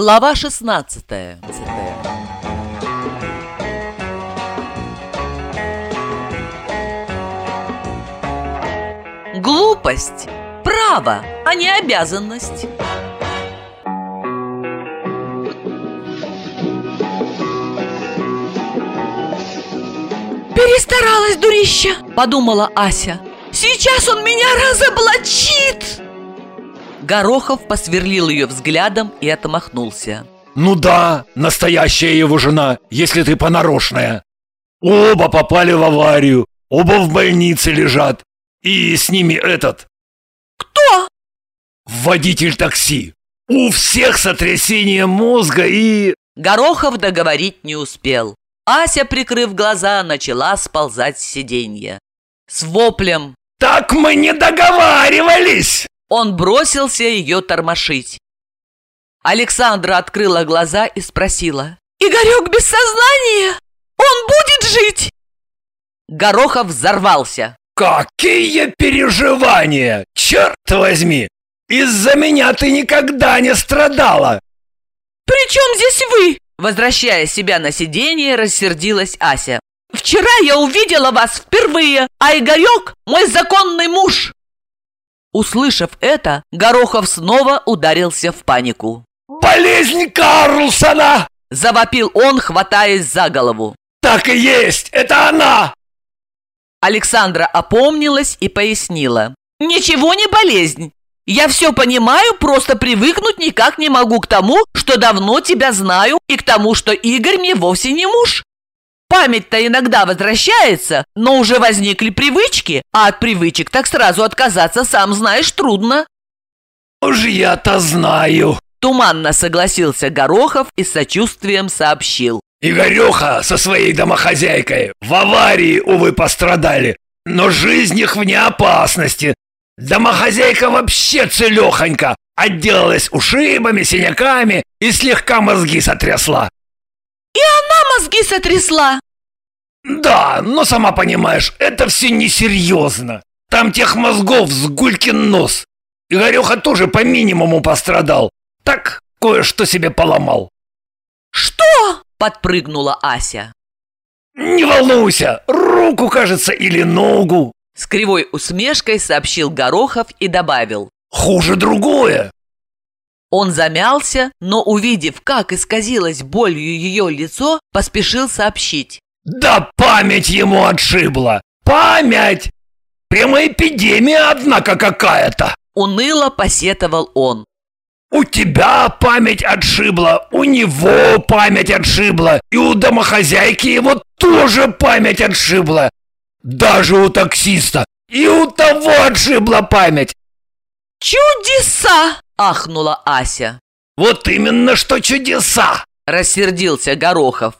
Глава 16 Глупость – право, а не обязанность. «Перестаралась, дурища!» – подумала Ася. «Сейчас он меня разоблачит!» Горохов посверлил ее взглядом и отмахнулся. Ну да, настоящая его жена, если ты понарочная. Оба попали в аварию, оба в больнице лежат. И с ними этот... Кто? Водитель такси. У всех сотрясение мозга и... Горохов договорить не успел. Ася, прикрыв глаза, начала сползать с сиденья. С воплем «Так мы не договаривались!» Он бросился ее тормошить. Александра открыла глаза и спросила. «Игорек без сознания? Он будет жить?» Горохов взорвался. «Какие переживания! Черт возьми! Из-за меня ты никогда не страдала!» «При чем здесь вы?» Возвращая себя на сиденье, рассердилась Ася. «Вчера я увидела вас впервые, а Игорек – мой законный муж!» Услышав это, Горохов снова ударился в панику. «Болезнь Карлсона!» – завопил он, хватаясь за голову. «Так и есть! Это она!» Александра опомнилась и пояснила. «Ничего не болезнь. Я все понимаю, просто привыкнуть никак не могу к тому, что давно тебя знаю, и к тому, что Игорь мне вовсе не муж. Память-то иногда возвращается, но уже возникли привычки, а от привычек так сразу отказаться, сам знаешь, трудно». «Уж я-то знаю!» Туманно согласился Горохов и с сочувствием сообщил. Игореха со своей домохозяйкой в аварии, увы, пострадали, но жизнь их вне опасности. Домохозяйка вообще целехонька, отделалась ушибами, синяками и слегка мозги сотрясла. И она мозги сотрясла? Да, но сама понимаешь, это все несерьезно. Там тех мозгов с гулькин нос. Игореха тоже по минимуму пострадал. Так, кое-что себе поломал. Что? Подпрыгнула Ася. Не волнуйся, руку, кажется, или ногу. С кривой усмешкой сообщил Горохов и добавил. Хуже другое. Он замялся, но, увидев, как исказилось болью ее лицо, поспешил сообщить. «Да память ему отшибла! Память! Прямо эпидемия, однако, какая-то!» Уныло посетовал он. У тебя память отшибла, у него память отшибла, и у домохозяйки его тоже память отшибла. Даже у таксиста и у того отшибла память. «Чудеса!» – ахнула Ася. «Вот именно что чудеса!» – рассердился Горохов.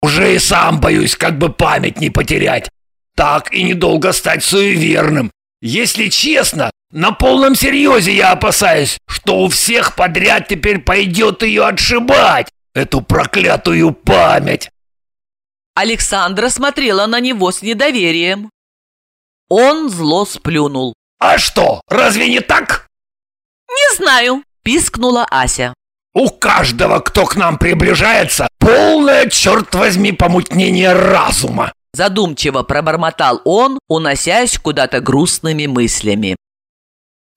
«Уже и сам боюсь, как бы память не потерять. Так и недолго стать суеверным. Если честно, на полном серьезе я опасаюсь, что у всех подряд теперь пойдет ее отшибать, эту проклятую память. Александра смотрела на него с недоверием. Он зло сплюнул. «А что, разве не так?» «Не знаю», – пискнула Ася. «У каждого, кто к нам приближается, полное, черт возьми, помутнение разума. Задумчиво пробормотал он, уносясь куда-то грустными мыслями.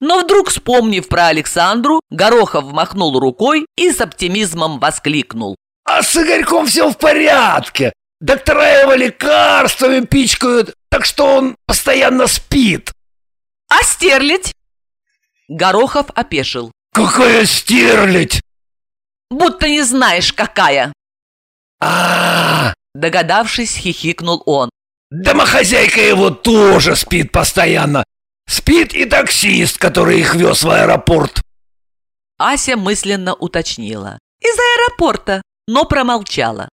Но вдруг, вспомнив про Александру, Горохов махнул рукой и с оптимизмом воскликнул. «А с Игорьком все в порядке. Доктора его лекарствами пичкают, так что он постоянно спит». «А стерлить?» Горохов опешил. «Какая стерлить?» «Будто не знаешь, какая!» а, -а, -а Догадавшись, хихикнул он. «Домохозяйка его тоже спит постоянно. Спит и таксист, который их вез в аэропорт». Ася мысленно уточнила. «Из аэропорта», но промолчала.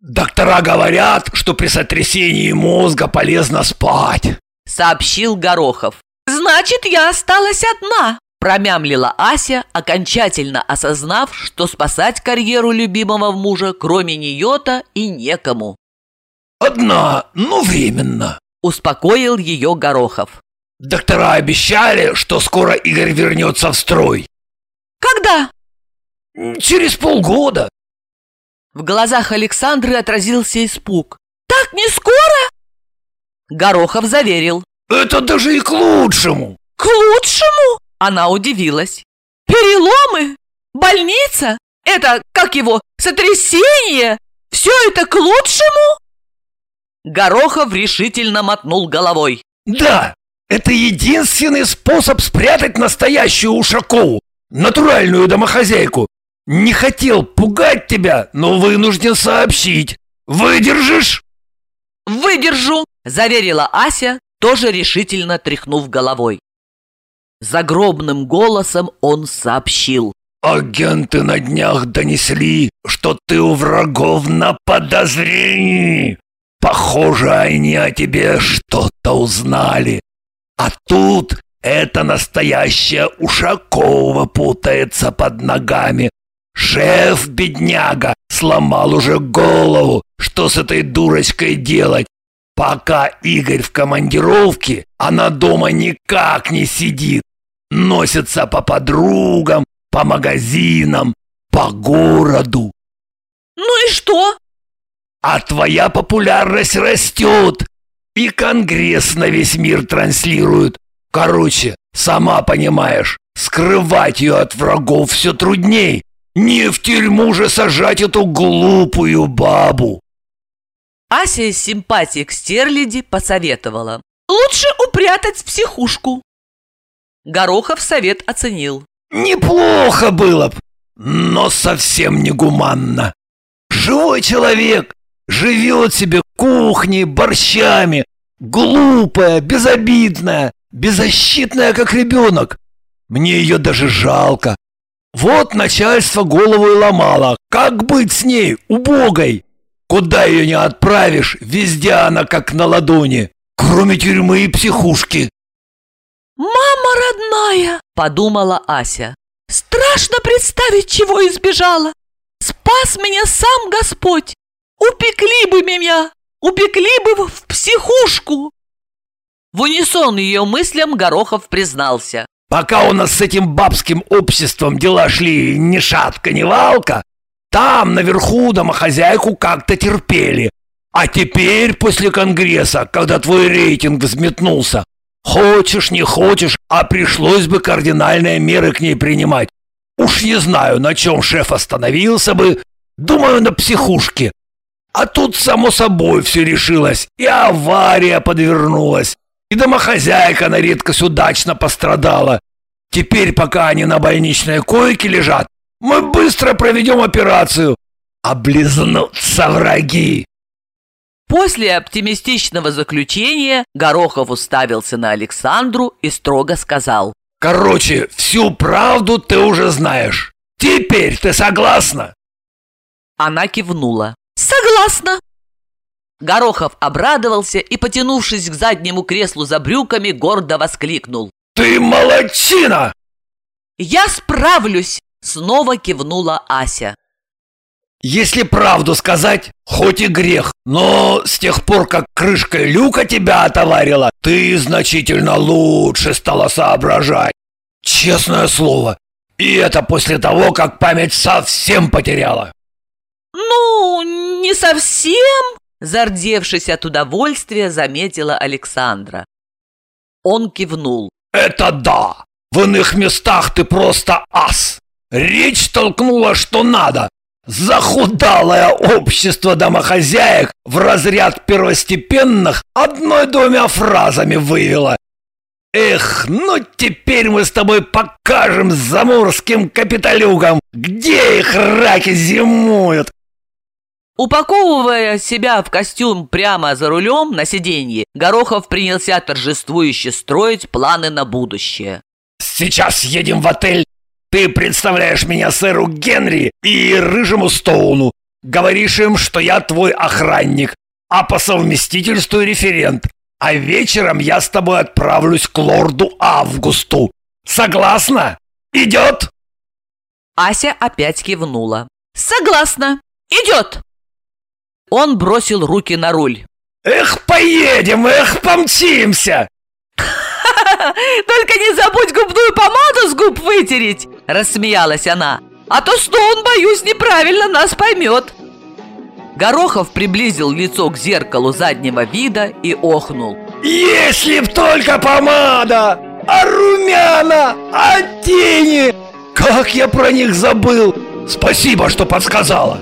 «Доктора говорят, что при сотрясении мозга полезно спать», сообщил Горохов. «Значит, я осталась одна», Промямлила Ася, окончательно осознав, что спасать карьеру любимого мужа кроме нее-то и некому. «Одна, но временно», – успокоил ее Горохов. «Доктора обещали, что скоро Игорь вернется в строй». «Когда?» Через полгода. В глазах Александры отразился испуг. «Так не скоро?» Горохов заверил. Это даже и к лучшему. «К лучшему?» Она удивилась. «Переломы? Больница? Это, как его, сотрясение? Все это к лучшему?» Горохов решительно мотнул головой. Да, это единственный способ спрятать настоящую Ушакову, натуральную домохозяйку. Не хотел пугать тебя, но вынужден сообщить. Выдержишь? «Выдержу!» – заверила Ася, тоже решительно тряхнув головой. Загробным голосом он сообщил. Агенты на днях донесли, что ты у врагов на подозрении. Похоже, они о тебе что-то узнали. А тут это настоящая Ушакова путается под ногами. Шеф, бедняга, сломал уже голову, что с этой дурочкой делать. Пока Игорь в командировке, она дома никак не сидит. Носится по подругам, по магазинам, по городу. «Ну и что?» А твоя популярность растет, и Конгресс на весь мир транслирует. Короче, сама понимаешь, скрывать ее от врагов все трудней. Не в тюрьму же сажать эту глупую бабу. Ася из симпатии к Стерляди посоветовала. Лучше упрятать в психушку. Горохов совет оценил. Неплохо было б, но совсем не гуманно. Живой человек живет себе кухней, борщами, глупая, безобидная, беззащитная, как ребенок. Мне ее даже жалко. Вот начальство голову и ломало. Как быть с ней, убогой? Куда ее не отправишь, везде она как на ладони, кроме тюрьмы и психушки. «Мама родная!» – подумала Ася. «Страшно представить, чего избежала! Спас меня сам Господь! Упекли бы меня! Упекли бы в психушку!» В унисон ее мыслям Горохов признался. «Пока у нас с этим бабским обществом дела шли ни шатка, ни валка, там, наверху, домохозяйку как-то терпели. А теперь, после Конгресса, когда твой рейтинг взметнулся, хочешь, не хочешь, а пришлось бы кардинальные меры к ней принимать. Уж не знаю, на чем шеф остановился бы, думаю, на психушке. А тут, само собой, все решилось, и авария подвернулась, и домохозяйка на редкость удачно пострадала. Теперь, пока они на больничной койке лежат, мы быстро проведем операцию. Облизнутся враги. После оптимистичного заключения Горохов уставился на Александру и строго сказал. Короче, всю правду ты уже знаешь. Теперь ты согласна? Она кивнула. Согласна. Горохов обрадовался и, потянувшись к заднему креслу за брюками, гордо воскликнул. «Ты молодчина!» «Я справлюсь!» Снова кивнула Ася. Если правду сказать, хоть и грех, но с тех пор, как крышка люка тебя отоварила, ты значительно лучше стала соображать. Честное слово. И это после того, как память совсем потеряла. Ну, не совсем, зардевшись от удовольствия, заметила Александра. Он кивнул. Это да. В иных местах ты просто ас. Речь толкнула, что надо. Захудалое общество домохозяек в разряд первостепенных одной-двумя фразами вывело. Эх, ну теперь мы с тобой покажем заморским капиталюгам, где их раки зимуют. Упаковывая себя в костюм прямо за рулем на сиденье, Горохов принялся торжествующе строить планы на будущее. Сейчас едем в отель ты представляешь меня сэру Генри и рыжему Стоуну. Говоришь им, что я твой охранник, а по совместительству референт. А вечером я с тобой отправлюсь к лорду Августу. Согласна? Идет?» Ася опять кивнула. «Согласна. Идет!» Он бросил руки на руль. «Эх, поедем, эх, помчимся!» Только не забудь губную помаду с губ вытереть!» – рассмеялась она. а то Стоун, боюсь, неправильно нас поймет. Горохов приблизил лицо к зеркалу заднего вида и охнул. Если б только помада, а румяна, а тени! Как я про них забыл! Спасибо, что подсказала!